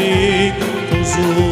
rejeitam os outros.